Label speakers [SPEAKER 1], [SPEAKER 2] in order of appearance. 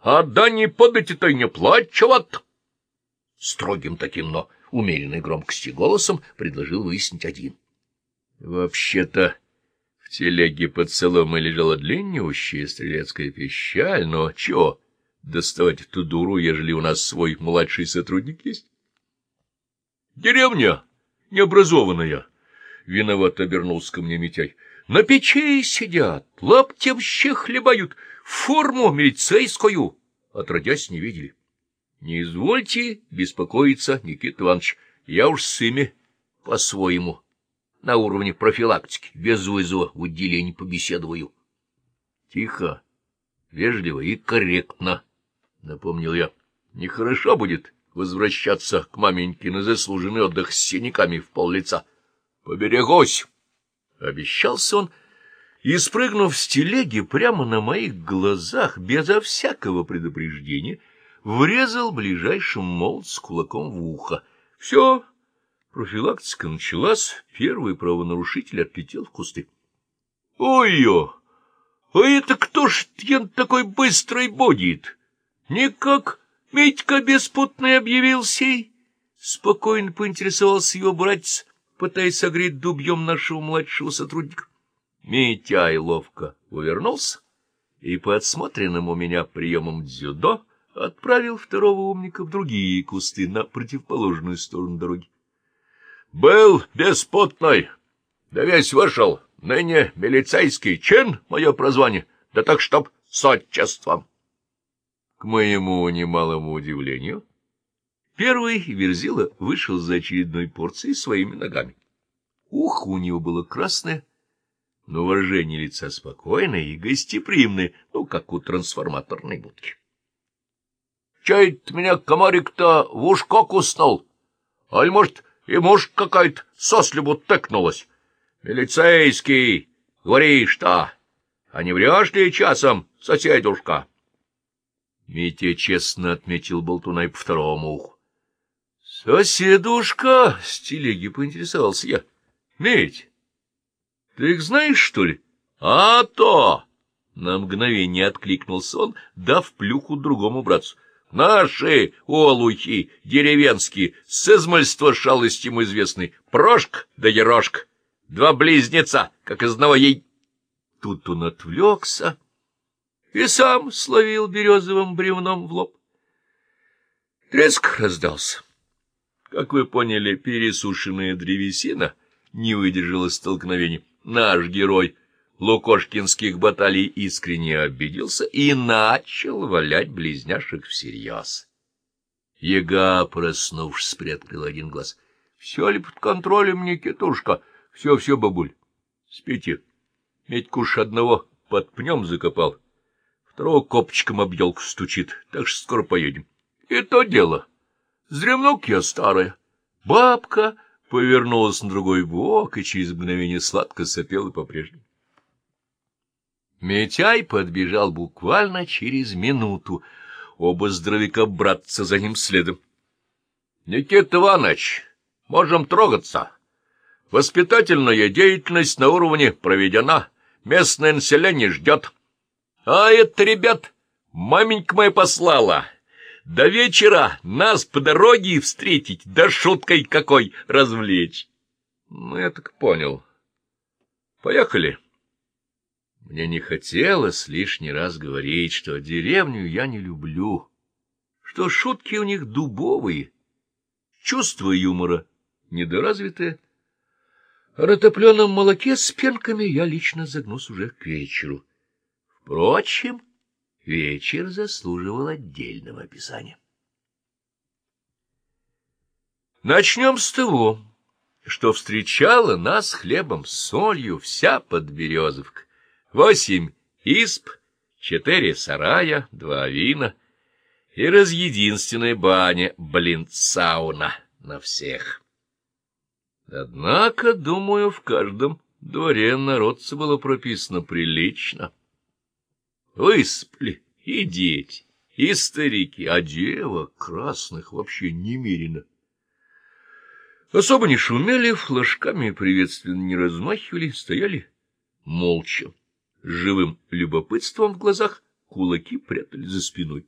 [SPEAKER 1] А да не подайте-то и не плачеват. Строгим таким, но умеренной громкости голосом предложил выяснить один. Вообще-то в телеге под соломой лежала длиннющая стрелецкая пищаль, но чё доставать эту дуру, ежели у нас свой младший сотрудник есть? Деревня необразованная. Виноват обернулся ко мне Митяй. На печи сидят, лаптевще хлебают, форму милицейскую, отродясь не видели. Не извольте беспокоиться, Никита Иванович, я уж с ими по-своему, на уровне профилактики, без вызова в отделении побеседую. Тихо, вежливо и корректно, — напомнил я. Нехорошо будет возвращаться к маменьке на заслуженный отдых с синяками в пол лица. Поберегусь! — обещался он, и, спрыгнув с телеги прямо на моих глазах, безо всякого предупреждения, врезал ближайшим с кулаком в ухо. Все, профилактика началась, первый правонарушитель отлетел в кусты. Ой-ё! А это кто ж такой быстрый будет? Никак Митька беспутный объявился. Спокойно поинтересовался его братец, пытаясь согреть дубьем нашего младшего сотрудника. Митяй ловко увернулся и по отсмотренным у меня приемам дзюдо отправил второго умника в другие кусты на противоположную сторону дороги. — Был беспутный, да весь вышел, ныне милицейский чин, мое прозвание, да так чтоб с отчеством. К моему немалому удивлению, первый Верзила вышел за очередной порцией своими ногами. Ухо у него было красное, но выражение лица спокойное и гостеприимное, ну, как у трансформаторной будки. — Чай-то меня комарик-то в ушко куснул, аль, может, и муж какая-то сослебу тыкнулась. Милицейский, говори, что, а не врешь ли часом, соседушка? Митя честно отметил болтуна и по второму уху. — Соседушка! — с телеги поинтересовался я. — Мить, ты их знаешь, что ли? — А то! — на мгновение откликнулся он, дав плюху другому братцу. — Наши олухи деревенские, с измальства шалостям известны, Прошка да Ерошка, два близнеца, как из одного ей... Тут он отвлекся и сам словил березовым бревном в лоб. Треск раздался. Как вы поняли, пересушенная древесина не выдержала столкновения. Наш герой лукошкинских баталий искренне обиделся и начал валять близняшек всерьез. Ега, проснувшись, приоткрыл один глаз. — Все ли под контролем, Никитушка? Все-все, бабуль. Спите. Медькуш одного под пнем закопал. — Второго копчиком об елку стучит, так что скоро поедем. И то дело. Зремнук я старая. Бабка повернулась на другой бок и через мгновение сладко сопела по-прежнему. Митяй подбежал буквально через минуту. Оба здоровяка братца за ним следом. — Никита Иванович, можем трогаться. Воспитательная деятельность на уровне проведена. Местное население ждет. — а это, ребят, маменька моя послала. До вечера нас по дороге встретить, да шуткой какой развлечь. Ну, я так понял. Поехали. Мне не хотелось лишний раз говорить, что деревню я не люблю, что шутки у них дубовые, чувство юмора недоразвитое, а на топленом молоке с пенками я лично загнусь уже к вечеру. Впрочем, вечер заслуживал отдельного описания. Начнем с того, что встречала нас хлебом с солью вся подберезовка. Восемь исп, четыре сарая, два вина и разъединственная баня, блин, сауна на всех. Однако, думаю, в каждом дворе народца было прописано прилично. Выспали и дети, и старики, а девок красных вообще немерено. Особо не шумели, флажками приветственно не размахивали, стояли молча, живым любопытством в глазах, кулаки прятали за спиной.